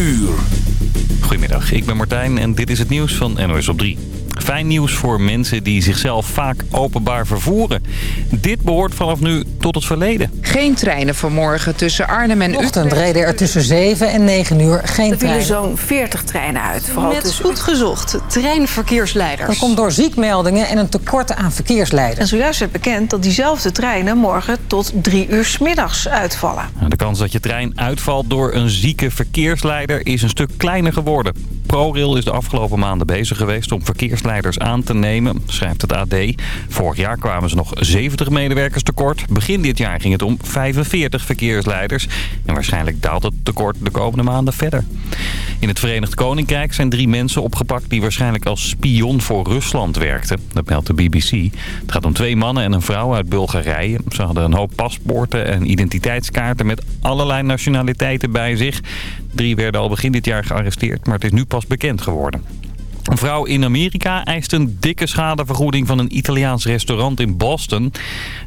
uur. Goedemiddag, ik ben Martijn en dit is het nieuws van NOS op 3. Fijn nieuws voor mensen die zichzelf vaak openbaar vervoeren. Dit behoort vanaf nu tot het verleden. Geen treinen vanmorgen tussen Arnhem en Utrecht. reden er tussen 7 en 9 uur geen Er vielen zo'n 40 treinen uit. Vooral Met tussen goed gezocht, treinverkeersleiders. Dat komt door ziekmeldingen en een tekort aan En verkeersleiders. zojuist werd bekend dat diezelfde treinen morgen tot drie uur 's middags uitvallen. Kans dat je trein uitvalt door een zieke verkeersleider is een stuk kleiner geworden. ProRail is de afgelopen maanden bezig geweest om verkeersleiders aan te nemen, schrijft het AD. Vorig jaar kwamen ze nog 70 medewerkers tekort. Begin dit jaar ging het om 45 verkeersleiders. En waarschijnlijk daalt het tekort de komende maanden verder. In het Verenigd Koninkrijk zijn drie mensen opgepakt die waarschijnlijk als spion voor Rusland werkten. Dat meldt de BBC. Het gaat om twee mannen en een vrouw uit Bulgarije. Ze hadden een hoop paspoorten en identiteitskaarten met allerlei nationaliteiten bij zich. Drie werden al begin dit jaar gearresteerd, maar het is nu pas bekend geworden. Een vrouw in Amerika eist een dikke schadevergoeding van een Italiaans restaurant in Boston.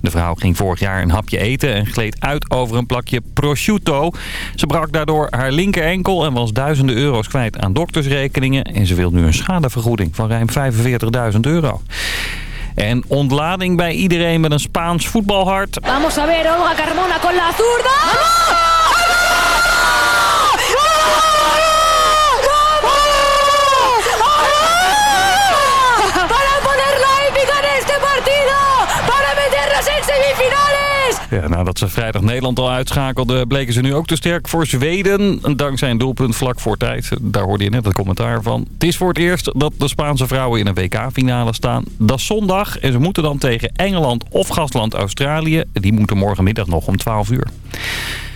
De vrouw ging vorig jaar een hapje eten en gleed uit over een plakje prosciutto. Ze brak daardoor haar linker enkel en was duizenden euro's kwijt aan doktersrekeningen. En ze wil nu een schadevergoeding van ruim 45.000 euro. En ontlading bij iedereen met een Spaans voetbalhart. Vamos a ver, Olga Carmona con la zurda. Ja, nadat ze vrijdag Nederland al uitschakelden, bleken ze nu ook te sterk voor Zweden. Dankzij een doelpunt vlak voor tijd. Daar hoorde je net het commentaar van. Het is voor het eerst dat de Spaanse vrouwen in een WK-finale staan. Dat is zondag en ze moeten dan tegen Engeland of gastland Australië. Die moeten morgenmiddag nog om 12 uur.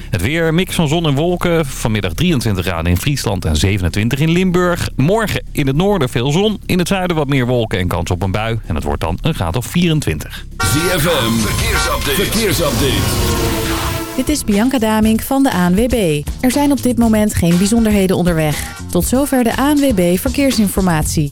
Het weer, mix van zon en wolken. Vanmiddag 23 graden in Friesland en 27 in Limburg. Morgen in het noorden veel zon. In het zuiden wat meer wolken en kans op een bui. En het wordt dan een graad of 24. ZFM, verkeersupdate. verkeersupdate. Dit is Bianca Damink van de ANWB. Er zijn op dit moment geen bijzonderheden onderweg. Tot zover de ANWB Verkeersinformatie.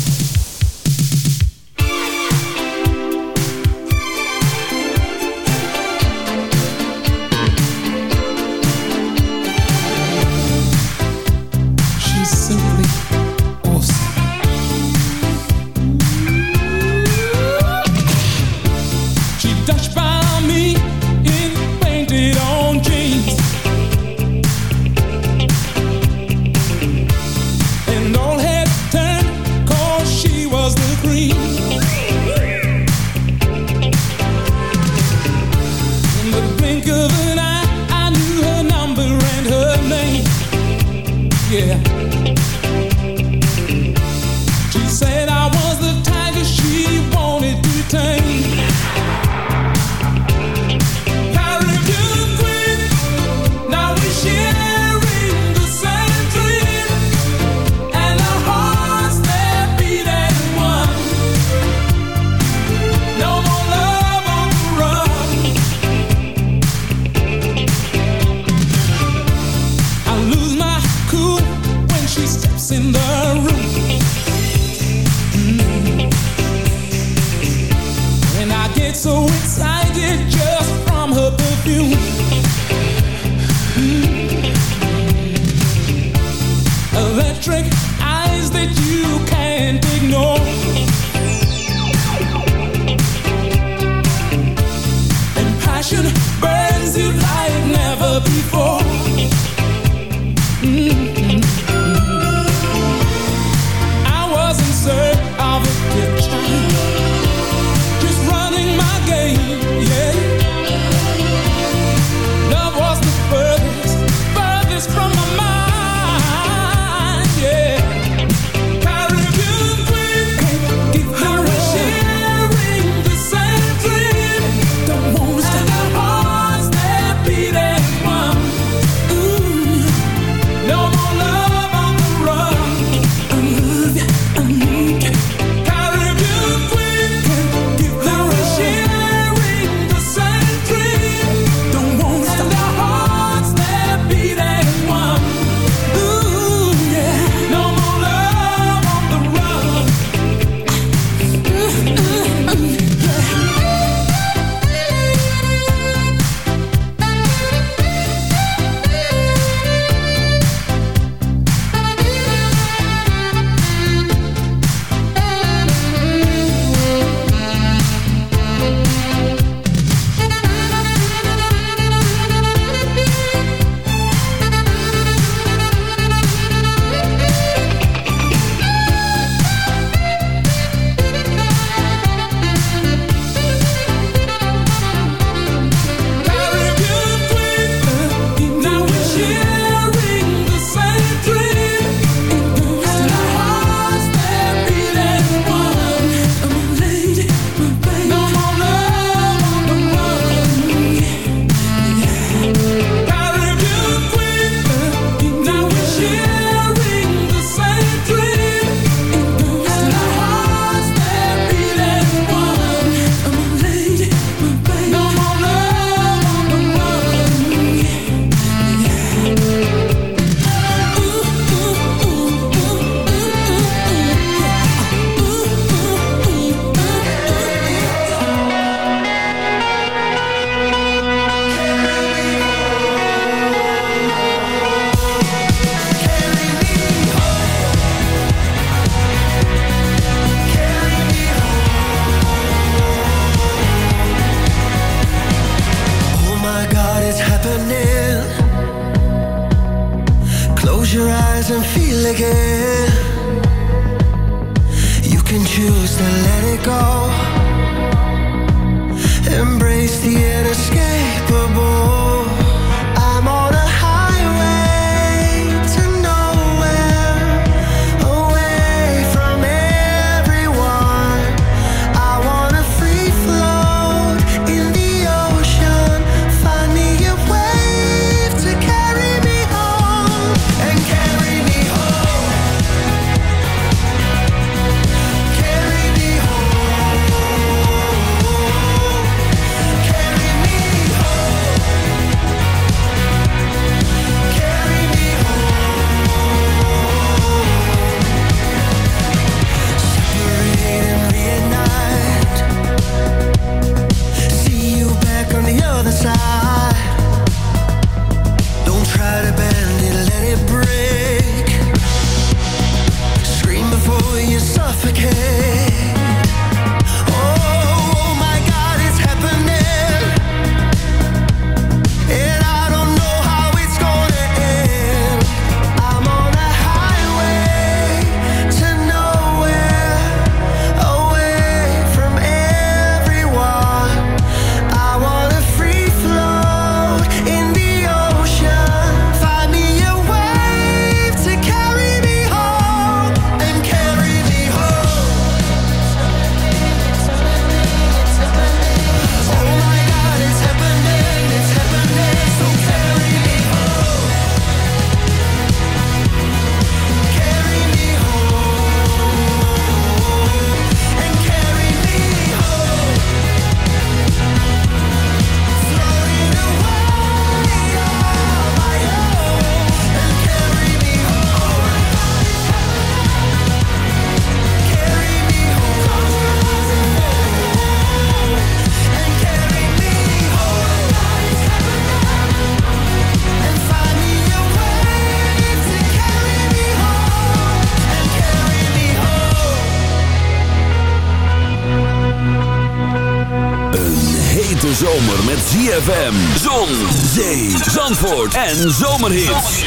zomer met ZFM. Zon, zee, zandvoort en zomerhits.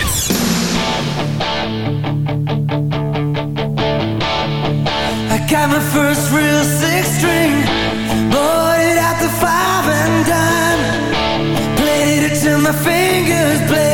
I got my first real six string. Bought it at the five and dime. Played it till my fingers bleed.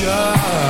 Yeah.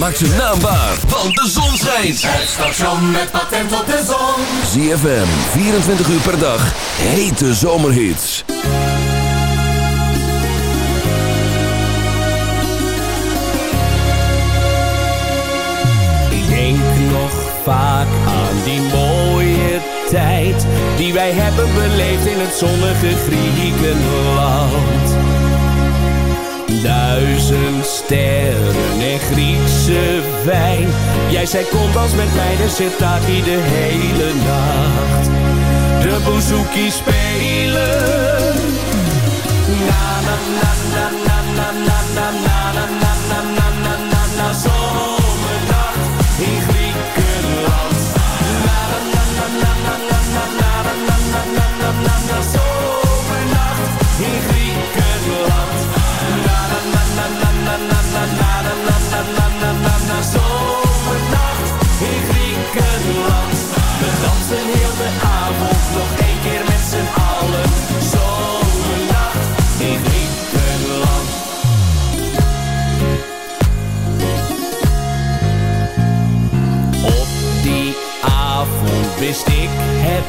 Maak ze naambaar van de zon schijnt. Het station met patent op de zon. ZFM, 24 uur per dag. Hete zomerhits. Ik denk nog vaak aan die mooie tijd. Die wij hebben beleefd in het zonnige Griekenland duizend sterren en Griekse wijn. Jij zei kom als met mij, de zit daar de hele nacht. De bouzouki spelen. Na na na na na na na na na na na na na na zomernacht.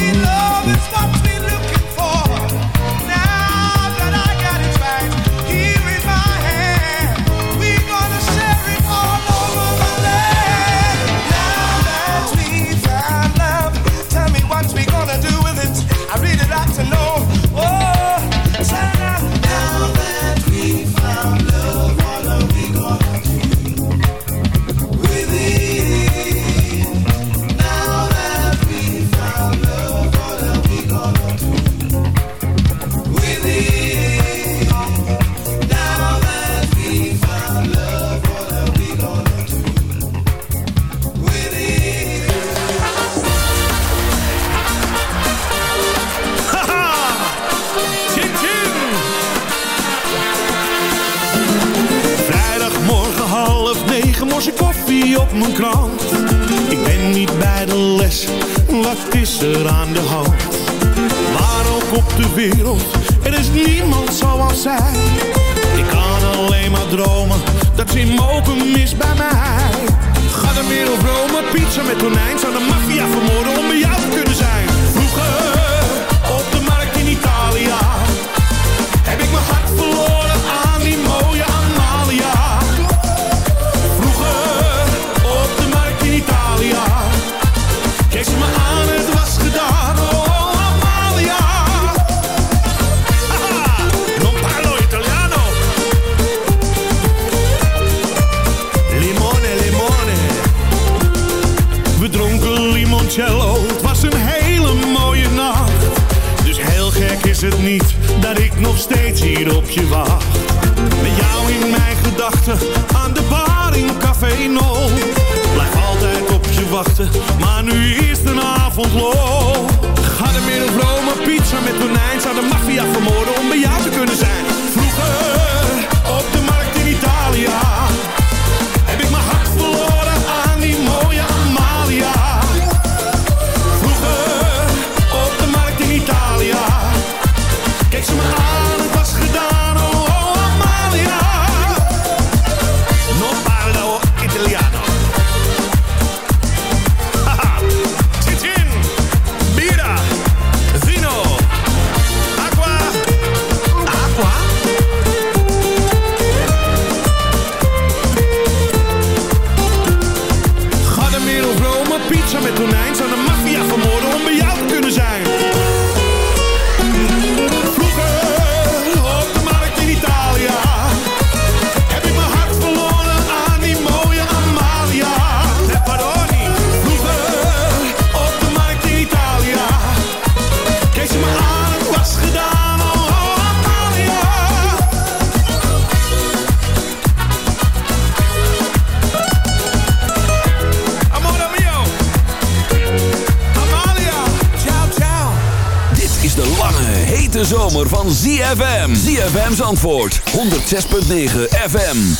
Baby Zandvoort 106.9 FM.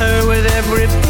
her with every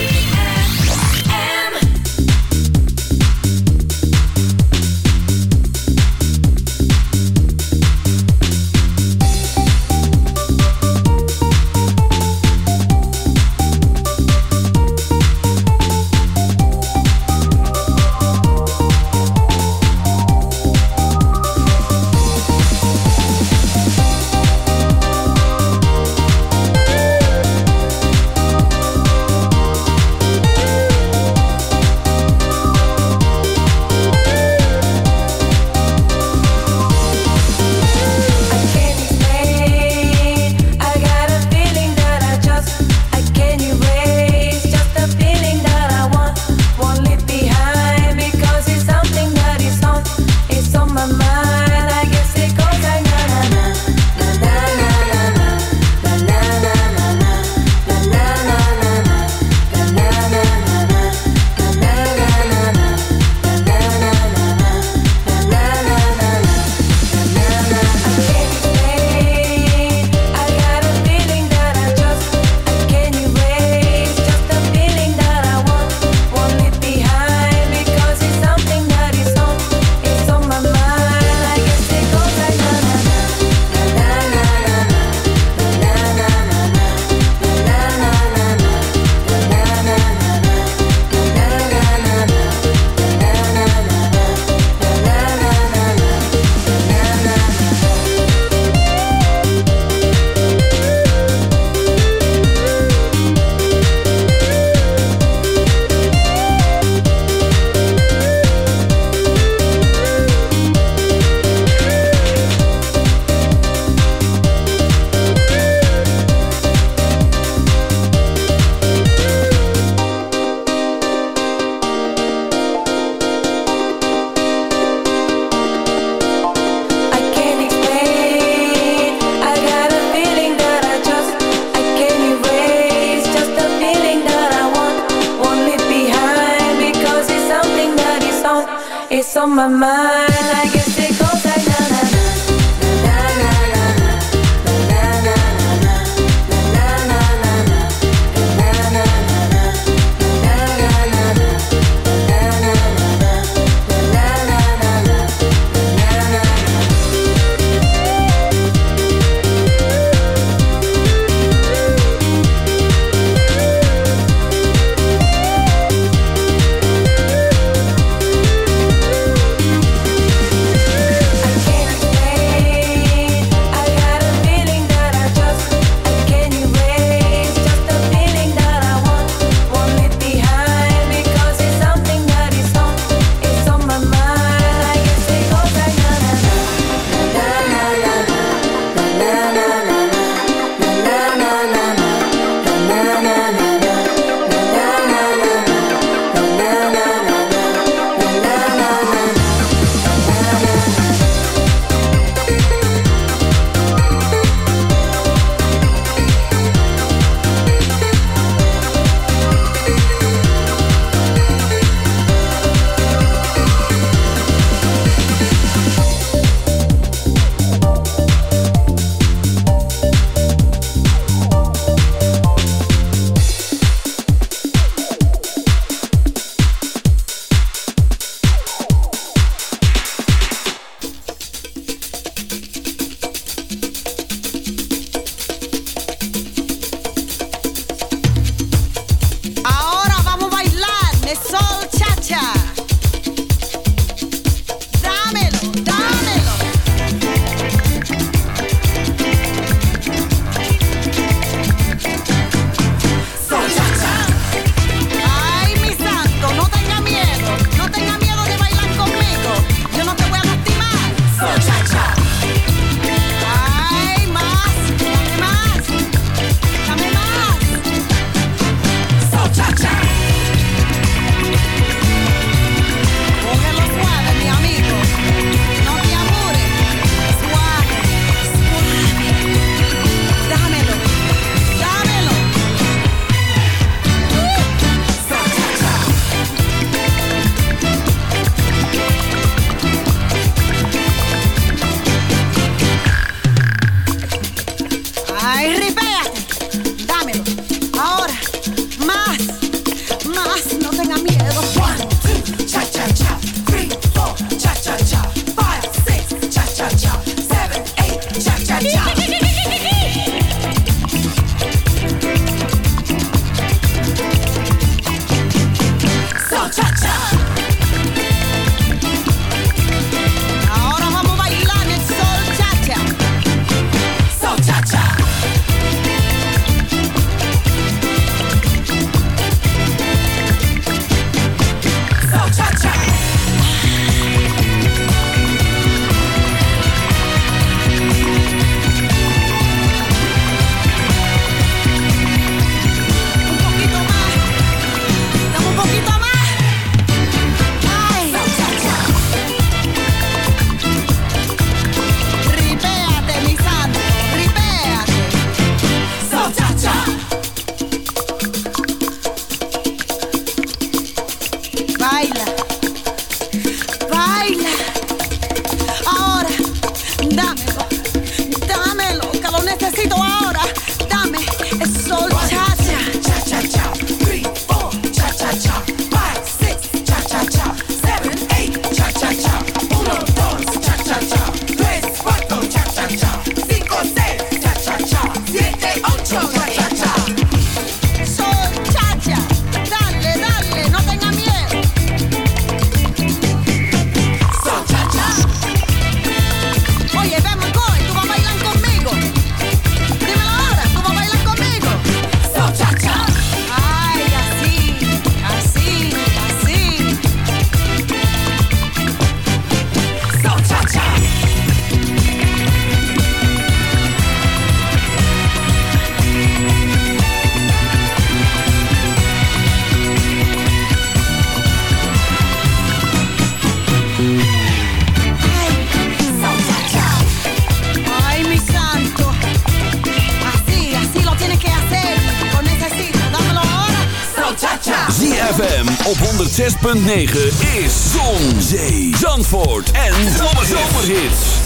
106.9 is Zon, Zee, Zandvoort en Zomerhits.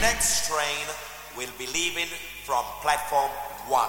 Next train will be leaving from platform 1.